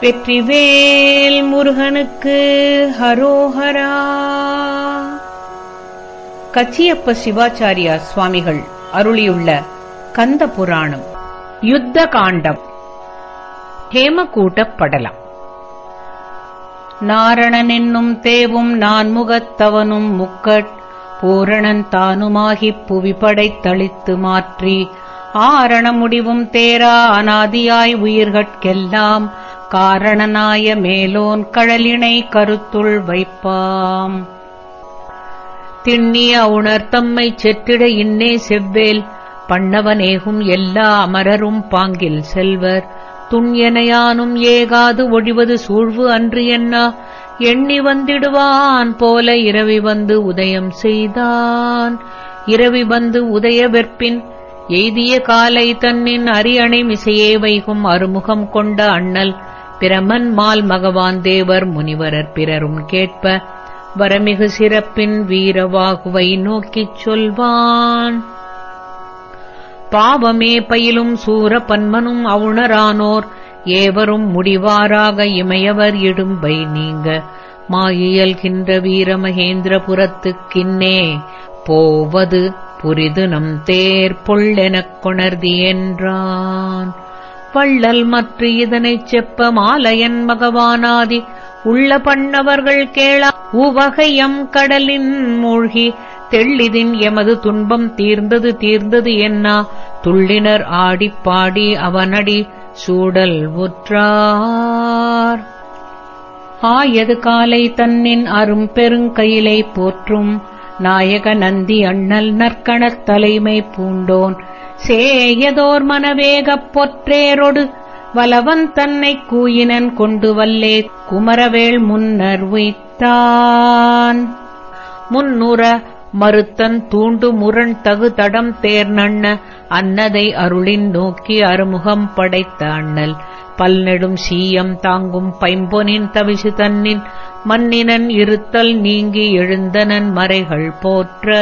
வெற்றிவேல் முருகனுக்கு ஹரோஹரா. கச்சியப்ப சிவாச்சாரியா சுவாமிகள் அருளியுள்ள கந்த புராணம் யுத்த காண்டம் ஹேமகூட்டப் படலம். நாரணன் என்னும் தேவும் நான்முகத்தவனும் முக்கட் பூரணன் தானுமாகிப் புவி படைத்தளித்து மாற்றி ஆரண முடிவும் தேரா அனாதியாய் உயிர்கட்கெல்லாம் காரணனாய மேலோன் கழலினை கருத்துள் வைப்பாம். திண்ணிய உணர் தம்மைச் செற்றிட இன்னே செவ்வேல் பண்ணவனேகும் எல்லா அமரரும் பாங்கில் செல்வர். துண்யனையானும் ஏகாது ஒழிவது சூழ்வு அன்று என்ன? எண்ணி வந்திடுவான் போல இரவி வந்து உதயம் செய்தான். இரவி வந்து உதய வெற்பின் எய்திய காலை தன்னின் அரியணை மிசையே வைகும் அறுமுகம் கொண்ட அண்ணல். பிரமன் மால் மகவான் தேவர் முனிவரர் பிறரும் கேட்ப வரமிகு சிறப்பின் வீரவாகுவை நோக்கிச் சொல்வான். பாவமே பயிலும் சூர பன்மனும் அவுணரானோர் ஏவரும் முடிவாராக இமையவர் இடும்பை நீங்க. மாயியல்கின்ற வீரமகேந்திரபுரத்துக்கின்னே போவது புரிது நம் தேர் பொள்ளெனக் கொணர்தி என்றான் வள்ளல் மற்ற இதனைச் செப்ப மாலையன் மகவானாதி உள்ள பண்ணவர்கள் கேளா உவகையம் கடலின் மூழ்கி தெள்ளிதின் எமது துன்பம் தீர்ந்தது தீர்ந்தது என்னா. துள்ளினர் ஆடிப்பாடி அவனடி சூடல் உற்றார். ஆயது காலை தன்னின் அரும் பெருங்கயிலை போற்றும் நாயக நந்தி அண்ணல் நற்கணத் தலைமை பூண்டோன். சேயதோர் மனவேகப் பொற்றேரொடு வலவன் தன்னைக் கூயினன் கொண்டு வல்லே குமரவேள் முன்னர் உய்த்தான். முன்னுற மறுத்தன் தூண்டு முரண் தகு தடம் தேர்நண்ண அன்னதை அருளின் நோக்கி அறுமுகம் படைத்த அண்ணல். பல்நெடும் சீயம் தாங்கும் பைம்பொனின் தவிசு தன்னின் மன்னினன் இருத்தல் நீங்கி எழுந்தனன் மறைகள் போற்ற.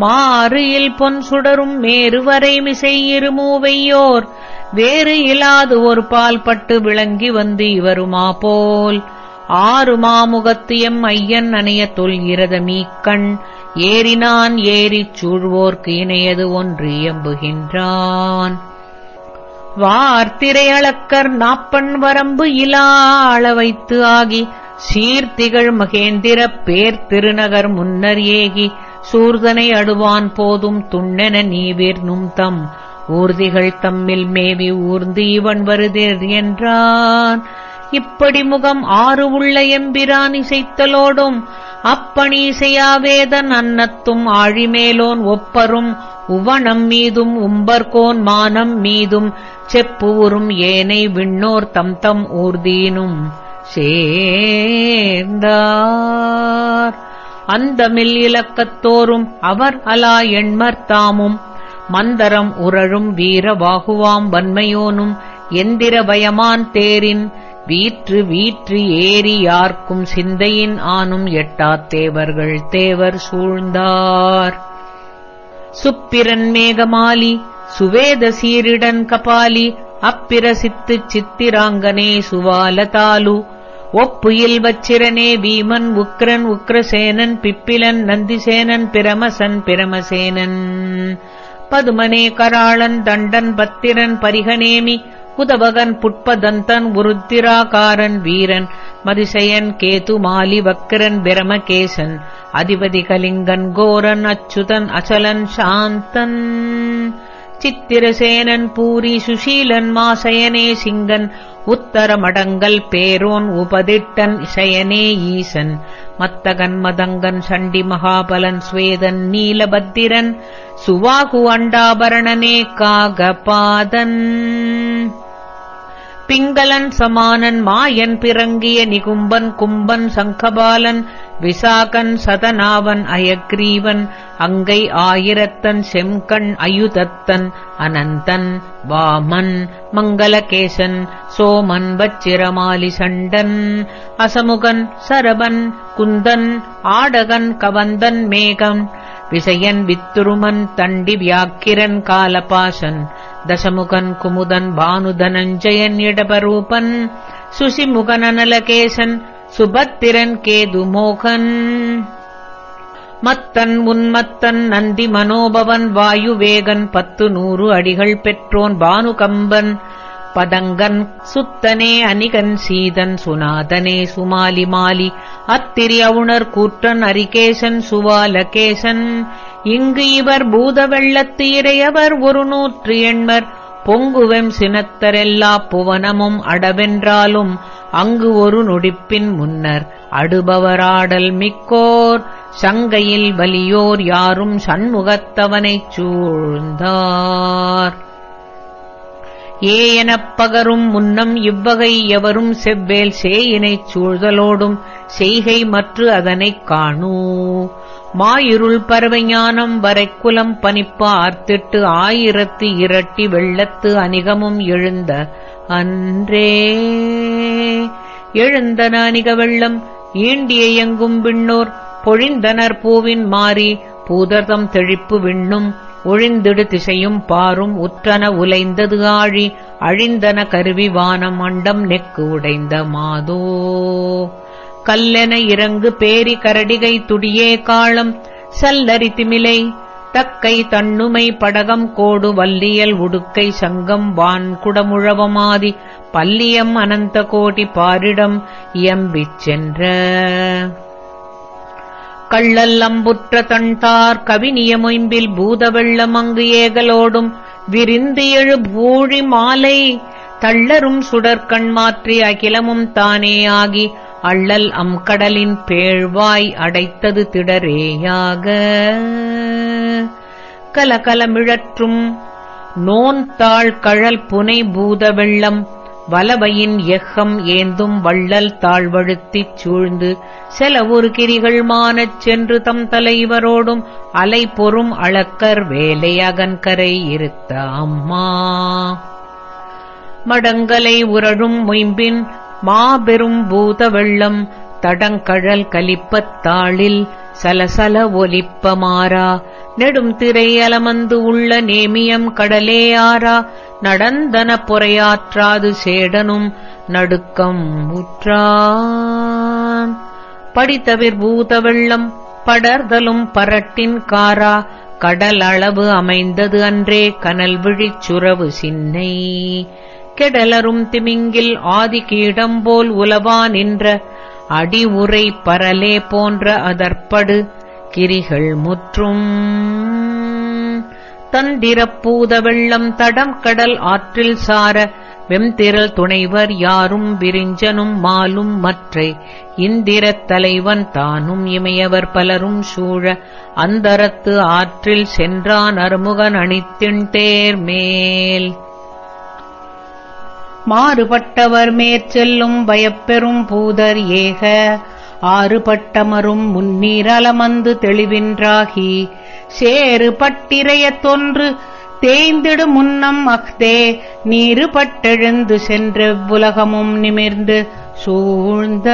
மாறுயில் பொன் சுடரும் மேருவரை மிசை இருமூவையோர் வேறு இலாது ஒரு பால் பட்டு விளங்கி வந்து இவருமா போல். ஆறு மாமுகத்தியம் ஐயன் அணைய தொல்கிறத மீக்கண் ஏறினான் ஏறிச் சூழ்வோர்க்கு இணையது ஒன்று இயம்புகின்றான். வார்த்திரையளக்கர் நாப்பண் வரம்பு இலா அளவைத்து ஆகி சீர்த்திகள் மகேந்திர பேர் திருநகர் முன்னர் ஏகி. சூர்தனை அடுவான் போதும் துண்ணென நீவிர் நும்தம். ஊர்திகள் தம்மில் மேவி ஊர்ந்து இவன் வருதேர் என்றான். இப்படி முகம் ஆறு உள்ள எம்பிரான் இசைத்தலோடும் அப்பணி இசையாவேதன் அன்னத்தும் ஆழிமேலோன் ஒப்பரும் உவனம் மீதும் உம்பர்கோன் மானம் மீதும் செப்பு உறும் ஏனை விண்ணோர் தம் தம் ஊர்தீனும். சேர்ந்தார். அந்தமில் இலக்கத்தோறும் அவர் அலா எண்மர்த்தாமும் மந்தரம் உரழும் வீரவாகுவாம் வன்மையோனும். எந்திர பயமான் தேரின் வீற்று வீற்று ஏறி யார்க்கும் சிந்தையின் ஆனும் எட்டாத் தேவர்கள் தேவர் சூழ்ந்தார். சுப்பிரன் மேகமாலி சுவேத சீரிடன் கபாலி அப்பிரசித்து சித்திராங்கனே சுவாலதாலு. ஒப்புயில் வச்சிரனே வீமன் உக்ரன் உக்ரசேனன் பிப்பிலன் நந்திசேனன் பிரமசன் பிரமசேனன். பதுமனே கராளன் தண்டன் பத்திரன் பரிகநேமி உதவகன் புட்பதந்தன் உருத்திராகாரன் வீரன் மதிசயன் கேது மாலி வக்கிரன் பிரமகேசன் அதிபதி கலிங்கன் கோரன் அச்சுதன் அச்சலன் சாந்தன். சித்திரசேனன் பூரி சுஷீலன் மாசயனே சிங்கன் உத்தரமடங்கல் பேரோன் உபதிட்டன் இசையனே ஈசன். மத்தகன் மதங்கன் சண்டி மகாபலன் ஸ்வேதன் நீலபத்திரன் சுவாகு அண்டாபரணனே காகபாதன். பிங்களன் சமானன் மாயன் பிறங்கிய நிகும்பன் கும்பன் சங்கபாலன் விசாகன் சதனாவன் அயக்ரீவன் அங்கை ஆயிரத்தன் செம்கண் அயுதத்தன் அனந்தன் வாமன் மங்களகேசன் சோமன் வச்சிரமாலி சண்டன் அசமுகன் சரபன் குந்தன் ஆடகன் கவந்தன் மேகம் விசயன் வித்துருமன் தண்டி வியாக்கிரன் காலபாசன் தசமுகன் குமுதன் பானுதனஞ்சயன் இடபரூபன் சுசிமுகன் அனலகேசன் சுபத்திரன் கேதுமோகன். மத்தன் உன்மத்தன் நந்தி மனோபவன் வாயுவேகன் பத்து நூறு அடிகள் பெற்றோன் பானுகம்பன். பதங்கன் சுத்தனே அனிகன் சீதன் சுனாதனே சுமாலி மாலி. அத்திரி அவுணர் கூற்றன் அரிகேசன் சுவாலகேசன். இங்கு இவர் பூத வெள்ளத்து இறையவர் ஒரு நூற்று எண்மர். பொங்குவெம் சினத்தரெல்லா புவனமும் அடவென்றாலும் அங்கு ஒரு நொடிப்பின் முன்னர் அடுபவராடல் மிக்கோர் சங்கையில் வலியோர் யாரும் சண்முகத்தவனைச் சூழ்ந்தார். ஏ எனப் பகரும் முன்னம் இவ்வகை எவரும் செவ்வேல் சேயினைச் சூழ்தலோடும் செய்கை மற்று அதனைக் காணூ. மாயிருள் பறவைஞானம் வரைக்குலம் பனிப்ப ஆர்த்திட்டு ஆயிரத்து இரட்டி வெள்ளத்து அணிகமும் எழுந்த அன்றே. எழுந்தன அணிக வெள்ளம் ஈண்டிய எங்கும் விண்ணோர் பொழிந்தனர் பூவின் மாறி பூதர்தம் தெழிப்பு விண்ணும் ஒழிந்திடு திசையும் பாரும் உற்றன உலைந்தது ஆழி அழிந்தன கருவி வானம் அண்டம் நெக்கு உடைந்த மாதோ. கல்லென இறங்கு பேரி கரடிகை துடியே காலம். சல்லரி திமிலை தக்கை தண்ணுமை படகம் கோடு வல்லியல் உடுக்கை சங்கம் வான் குடமுழவமாதி. பல்லியம் அனந்த கோடி பாரிடம் இயம்பிச் சென்ற. கள்ளல் அம்புற்ற தண்தார் கவினியமொயம்பில் பூத வெள்ளம் அங்கு ஏகலோடும். விரிந்து எழு பூழி மாலை தள்ளரும் சுடற்கண் மாற்றி அகிலமும் தானே ஆகி. அள்ளல் அம் கடலின் பேழ்வாய் அடைத்தது திடரேயாக. கலகலமிழற்றும் நோன்தாள் கழல் புனை பூத வெள்ளம் வலவையின் எஃகம் ஏந்தும் வள்ளல் தாழ்வழுத்திச் சூழ்ந்து செலவுரு கிரிகள் மானச் சென்று தம் தலைவரோடும் அலை பொறும் அளக்கர் வேலை அகன்கரை இருத்த அம்மா. மடங்கலை உரழும் மொயம்பின் மாபெரும் பூத வெள்ளம் தடங்கழல் கலிப்பத்தாளில் சலசல ஒலிப்ப மாறா. நெடும் திரை அலமந்து உள்ள நேமியம் கடலே ஆறா. நடந்தன பொறையாற்றாது சேடனும் நடுக்கம் உற்றான் படித்தவிர் பூத வெள்ளம் படர்தலும் பரட்டின் காரா கடல் அளவு அமைந்தது அன்றே கனல் விழிச்சுறவு சின்னை. கெடலரும் திமிங்கில் ஆதி கீடம்போல் உலவா நின்ற அடி உரை பரலே போன்ற அதற்படு கிரிகள் முற்றும். தந்திரப்பூத வெள்ளம் தடம் கடல் ஆற்றில் சார வெம்திரல் துணைவர் யாரும் விரிஞ்சனும் மாலும் மற்றை இந்திரத் தலைவன் தானும் இமையவர் பலரும் சூழ அந்தரத்து ஆற்றில் சென்றான் அருமுகன் அணித்தின் தேர்மேல். மாறுபட்டவர் மேற்செல்லும் பயப்பெறும் பூதர் ஏக. ஆறுபட்டமரும் முன்னீரலமந்து தெளிவின்றாகி. சேறு பட்டிரைய தொன்று தேய்ந்திடு முன்னம் அஃதே. நீரு பட்டெழுந்து சென்றெவ்வுலகமும் நிமிர்ந்து சூழ்ந்த.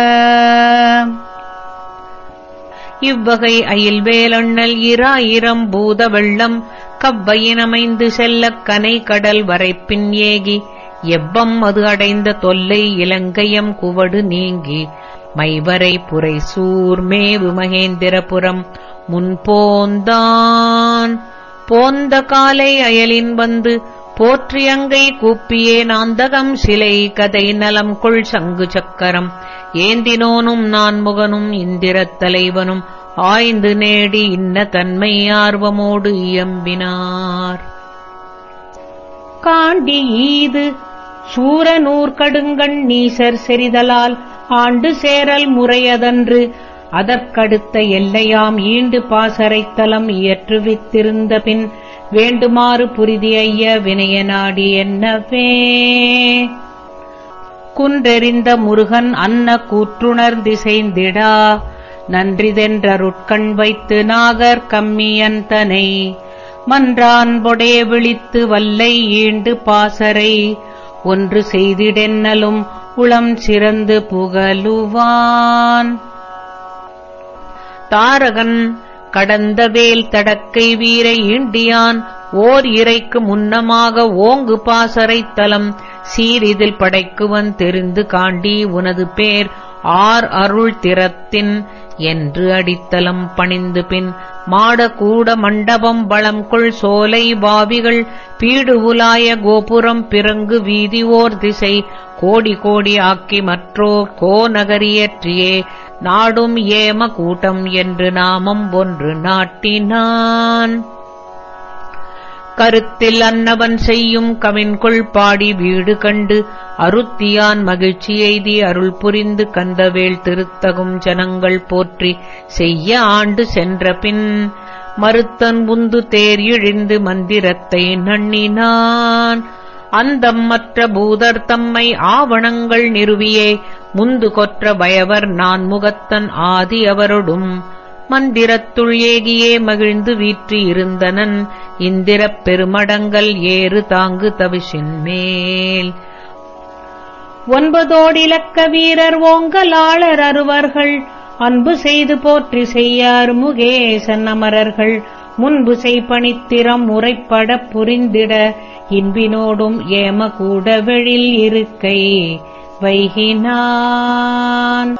இவ்வகை அயில்வேலண்ணல் இராயிரம் பூத வெள்ளம் கவ்வையினமைந்து செல்லக் கனை கடல் வரைப்பின் ஏகி. எவ்வம் அது அடைந்த தொல்லை இலங்கையம் குவடு நீங்கி மைவரை புரை சூர்மேவு மகேந்திரபுரம் முன்போந்தான் போந்த காலை அயலின் வந்து போற்றியங்கை கூப்பியே நாந்தகம் சிலை கதை நலம் கொள் சங்கு சக்கரம். ஏந்தினோனும் நான் முகனும் இந்திரத் தலைவனும் ஆய்ந்து நேடி இன்ன தன்மை ஆர்வமோடு இயம்பினார். காண்டி ஈது சூரநூர்கடுங்கண் நீசர் செறிதலால் ஆண்டு சேரல் முறையதன்று. அதற்கடுத்த எல்லையாம் ஈண்டு பாசறைத்தலம் இயற்றுவித்திருந்த பின் வேண்டுமாறு புரிதி ஐய வினய நாடி என்னவே? குன்றெறிந்த முருகன் அன்ன கூற்றுணர் திசைந்திடா. நன்றிதென்றருட்கண் வைத்து நாகர் கம்மியந்தனை மன்றான்பொடைய விழித்து வல்லை ஈண்டு பாசறை. ஒன்று செய்திடென்னலும் உளம் சிறந்து புகழுவான் தாரகன் கடந்த வேல் தடக்கை வீரை ஈண்டியான் ஓர் இறைக்கு முன்னமாக ஓங்கு பாசறைத்தலம் சீரிதில் படைக்குவன் தெரிந்து காண்டி உனது பேர் ஆர் அருள் திறத்தின் என்று அடித்தலம் பணிந்து பின் மாடக்கூட மண்டபம் வளம்கொள் சோலை பாவிகள் பீடு உலாய கோபுரம் பிறங்கு வீதி ஓர் திசை கோடி கோடி ஆக்கி கோ நகரியற்றியே நாடும் ஏம கூட்டம் என்று நாமம் ஒன்று நாட்டினான். கருத்தில் அன்னவன் செய்யும் கவின்கொள் பாடி வீடு கண்டு அருத்தியான் மகிழ்ச்சி எய்தி அருள் புரிந்து கந்தவேள் திருத்தகும் ஜனங்கள் போற்றி செய்ய ஆண்டு சென்ற பின் மறுத்தன் உந்து தேர் இழிந்து மந்திரத்தை நண்ணினான். அந்தம் மற்ற பூதர் தம்மை ஆவணங்கள் நிறுவியே முந்து கொற்ற பயவர் நான் முகத்தன் ஆதி அவரொடும். மந்திரத்துள் ஏகியே மகிழ்ந்து வீற்றி இருந்தனன் இந்திரப் பெருமடங்கள் ஏறு தாங்கு தவிஷின் மேல். ஒன்பதோடிலக்க வீரர் ஓங்கலாளர் அறுவர்கள் அன்பு செய்து போற்றி செய்யார் முகேசன் அமரர்கள். முன்பு செய்பணித்திறம் முறைப்பட புரிந்திட இன்பினோடும் ஏம கூட வெளில் இருக்கை வைகினான்.